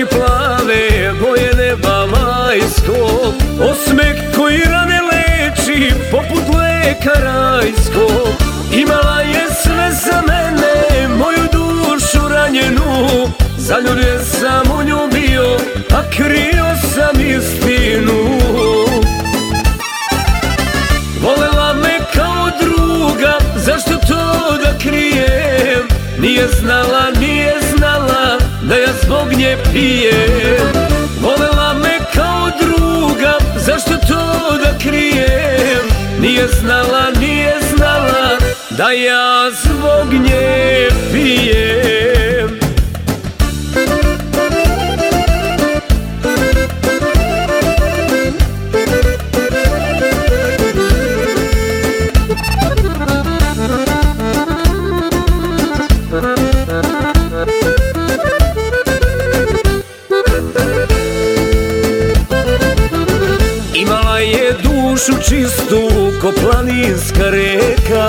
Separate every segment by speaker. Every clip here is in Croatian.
Speaker 1: oči plave, boje neba majsko. Osmek koji rane leči, poput leka rajsko. Imala je sve za mene, moju dušu ranjenu. Zaljubljen sam u nju bio, a krio sam istinu. Volela me kao druga, zašto to da krijem, nije znala zbog nje pijem Volela me kao druga, zašto to da krijem? Nije znala, nije znala, da ja zbog nje pijem. Imala je dušu čistu ko planinska reka.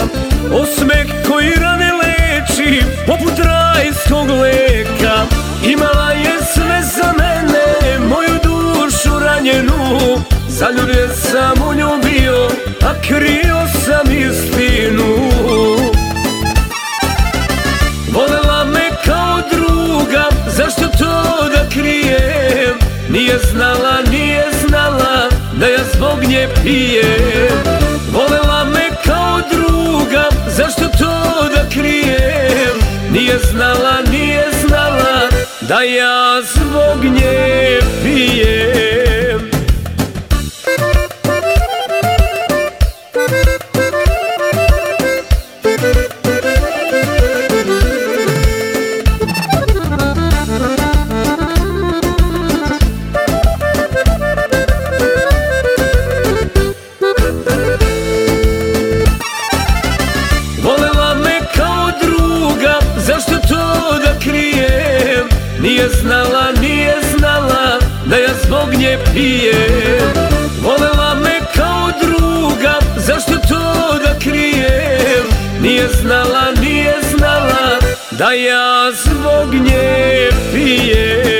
Speaker 1: Osmeh koji rane leči poput rajskog leka. Imala je sve za mene, moju dušu ranjenu. Zaljubio sam u nju bio, a krio sam istinu. Volela me kao druga, zašto to da krijem? Nije znala, nije nje pijem Volela me kao druga, zašto to da krijem? Nije znala, nije znala, da ja zbog nje Nije znala, nije znala da ja zbog nje pijem. Volela me kao druga, zašto to da krijem? Nije znala, nije znala da ja zbog nje pijem.